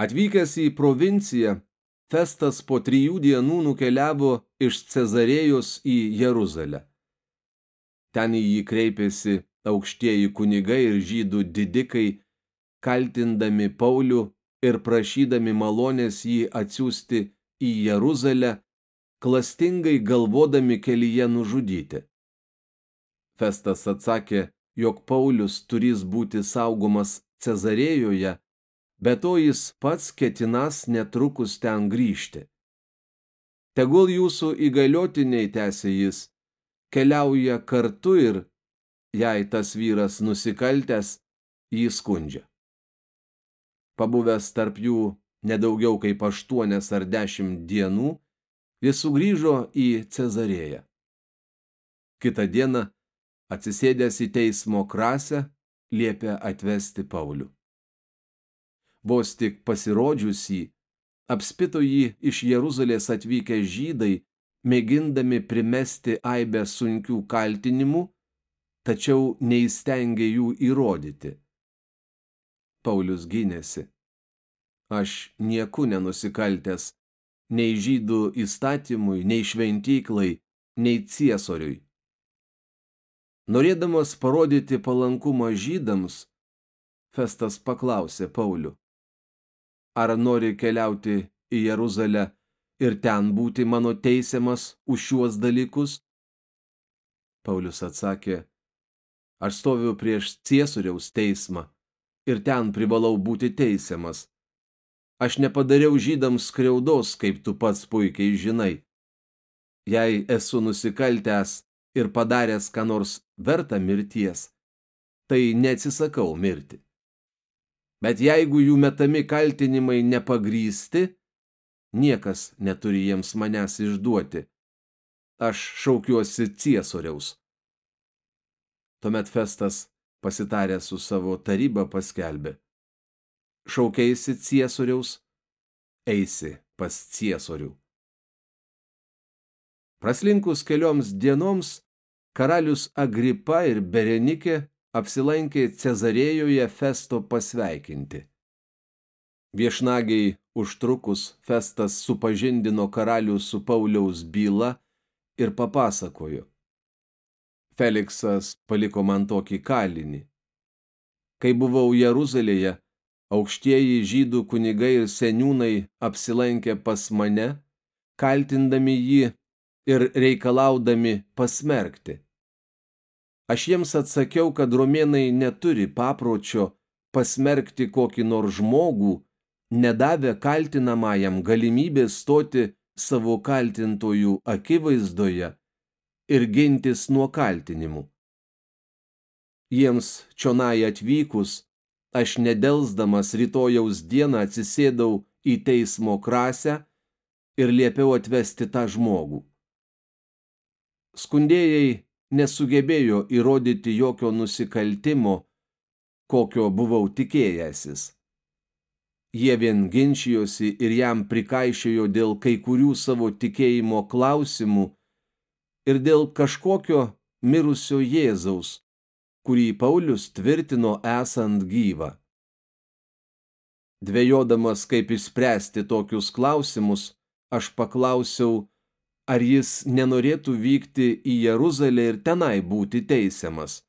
Atvykęs į provinciją, Festas po trijų dienų nukeliavo iš Cezarėjos į Jeruzalę. Ten į jį kreipėsi aukštieji kunigai ir žydų didikai, kaltindami Paulių ir prašydami malonės jį atsiųsti į Jeruzalę, klastingai galvodami kelyje nužudyti. Festas atsakė, jog Paulius turės būti saugomas Cezarėjoje bet to jis pats ketinas netrukus ten grįžti. Tegul jūsų įgaliotiniai, tęsė jis, keliauja kartu ir, jei tas vyras nusikaltęs, jį skundžia. Pabuvęs tarp jų nedaugiau kaip aštuonias ar dešimt dienų, jis sugrįžo į Cezarėją. Kitą dieną, atsisėdęs į teismo krasę, liepė atvesti Paulių vos tik pasirodžiusį, apspito jį iš Jeruzalės atvykę žydai, mėgindami primesti aibę sunkių kaltinimų, tačiau neįstengė jų įrodyti. Paulius gynėsi. Aš nieku nenusikaltęs, nei žydų įstatymui, nei šventyklai, nei ciesoriui. Norėdamas parodyti palankumą žydams, Festas paklausė Paulių ar nori keliauti į Jeruzalę ir ten būti mano teisiamas už šiuos dalykus? Paulius atsakė, aš stoviu prieš Ciesoriaus teismą ir ten privalau būti teisiamas. Aš nepadariau žydams skriaudos, kaip tu pats puikiai žinai. Jei esu nusikaltęs ir padaręs ką nors verta mirties, tai neatsisakau mirti. Bet jeigu jų metami kaltinimai nepagrysti, niekas neturi jiems manęs išduoti. Aš šaukiuosi ciesoriaus. Tuomet Festas pasitarė su savo taryba paskelbė. Šaukiaisi ciesoriaus, eisi pas ciesorių. Praslinkus kelioms dienoms, karalius Agripa ir Berenikė apsilankė Cezarėjoje Festo pasveikinti. Viešnagiai užtrukus Festas supažindino karalių su Pauliaus byla ir papasakojo. Feliksas paliko man tokį kalinį. Kai buvau Jeruzalėje, aukštieji žydų kunigai ir seniūnai apsilankė pas mane, kaltindami jį ir reikalaudami pasmerkti. Aš jiems atsakiau, kad romėnai neturi papročio pasmerkti kokį nors žmogų, nedavę kaltinamajam galimybę stoti savo kaltintojų akivaizdoje ir gintis nuo kaltinimų. Jiems čionai atvykus, aš nedelsdamas rytojaus dieną atsisėdau į teismo krasę ir liepiau atvesti tą žmogų. Skundėjai nesugebėjo įrodyti jokio nusikaltimo, kokio buvau tikėjęsis. Jie vien ginčijosi ir jam prikaišėjo dėl kai kurių savo tikėjimo klausimų ir dėl kažkokio mirusio Jėzaus, kurį Paulius tvirtino esant gyvą. Dvėjodamas, kaip išspręsti tokius klausimus, aš paklausiau, ar jis nenorėtų vykti į Jeruzalę ir tenai būti teisiamas.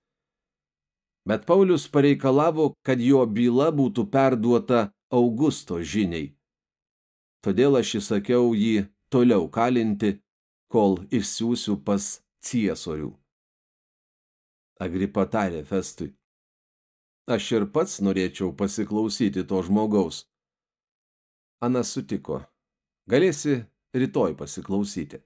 Bet Paulius pareikalavo, kad jo byla būtų perduota Augusto žiniai. Todėl aš įsakiau jį toliau kalinti, kol išsiųsiu pas ciesorių. Agripa tarė Festui. Aš ir pats norėčiau pasiklausyti to žmogaus. Anas sutiko. Galėsi rytoj pasiklausyti.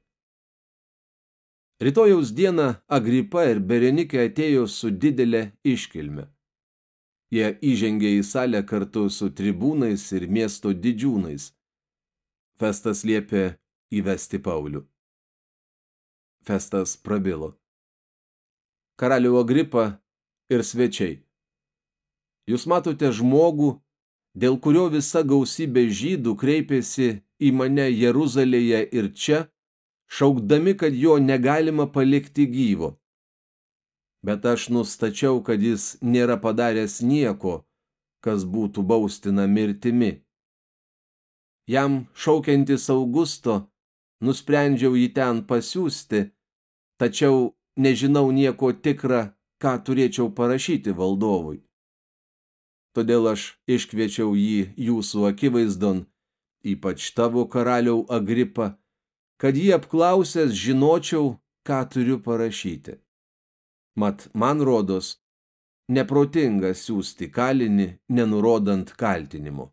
Rytojaus dieną Agripa ir Berenikė atėjo su didelė iškilme. Jie įžengė į salę kartu su tribūnais ir miesto didžiūnais. Festas liepė įvesti Paulių. Festas prabilo. Karalių Agripa ir svečiai. Jūs matote žmogų, dėl kurio visa gausybė žydų kreipėsi į mane Jeruzalėje ir čia, šaukdami, kad jo negalima palikti gyvo. Bet aš nustačiau, kad jis nėra padaręs nieko, kas būtų baustina mirtimi. Jam šaukiantis Augusto, nusprendžiau jį ten pasiūsti, tačiau nežinau nieko tikra, ką turėčiau parašyti valdovui. Todėl aš iškviečiau jį jūsų akivaizdon, ypač tavo karaliau Agripa, kad jį apklausęs žinočiau, ką turiu parašyti. Mat, man rodos, neprotinga siūsti kalinį, nenurodant kaltinimo.